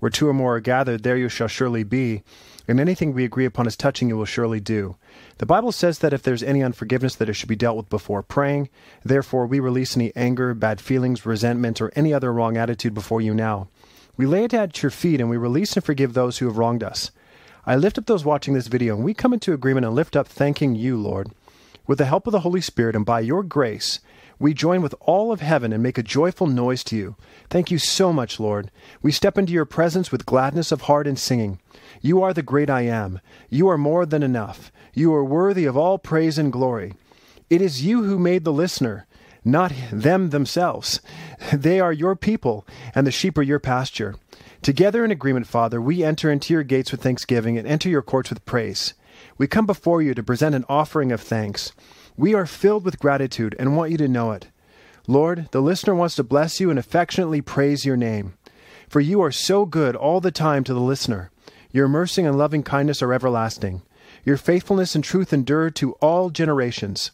Where two or more are gathered, there you shall surely be. And anything we agree upon as touching you will surely do. The Bible says that if there's any unforgiveness, that it should be dealt with before praying. Therefore, we release any anger, bad feelings, resentment, or any other wrong attitude before you now. We lay it at your feet and we release and forgive those who have wronged us. I lift up those watching this video and we come into agreement and lift up thanking you, Lord. With the help of the Holy Spirit and by your grace, we join with all of heaven and make a joyful noise to you. Thank you so much, Lord. We step into your presence with gladness of heart and singing. You are the great I am. You are more than enough. You are worthy of all praise and glory. It is you who made the listener, not them themselves. They are your people, and the sheep are your pasture. Together in agreement, Father, we enter into your gates with thanksgiving and enter your courts with praise. We come before you to present an offering of thanks. We are filled with gratitude and want you to know it. Lord, the listener wants to bless you and affectionately praise your name. For you are so good all the time to the listener. Your mercy and loving kindness are everlasting. Your faithfulness and truth endure to all generations.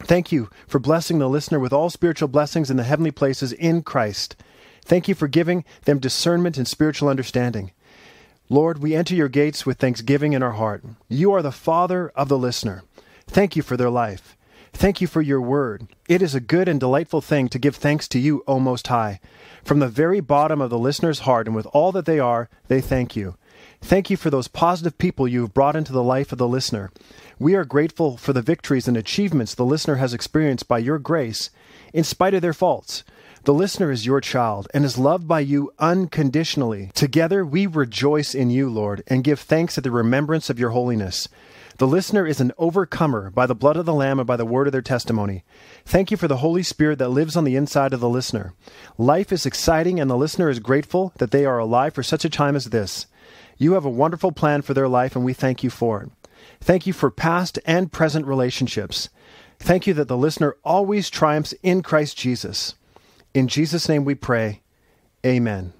Thank you for blessing the listener with all spiritual blessings in the heavenly places in Christ. Thank you for giving them discernment and spiritual understanding. Lord, we enter your gates with thanksgiving in our heart. You are the Father of the listener. Thank you for their life. Thank you for your word. It is a good and delightful thing to give thanks to you, O Most High. From the very bottom of the listener's heart and with all that they are, they thank you. Thank you for those positive people you have brought into the life of the listener. We are grateful for the victories and achievements the listener has experienced by your grace, in spite of their faults. The listener is your child and is loved by you unconditionally. Together we rejoice in you, Lord, and give thanks at the remembrance of your holiness. The listener is an overcomer by the blood of the Lamb and by the word of their testimony. Thank you for the Holy Spirit that lives on the inside of the listener. Life is exciting, and the listener is grateful that they are alive for such a time as this. You have a wonderful plan for their life, and we thank you for it. Thank you for past and present relationships. Thank you that the listener always triumphs in Christ Jesus. In Jesus' name we pray. Amen.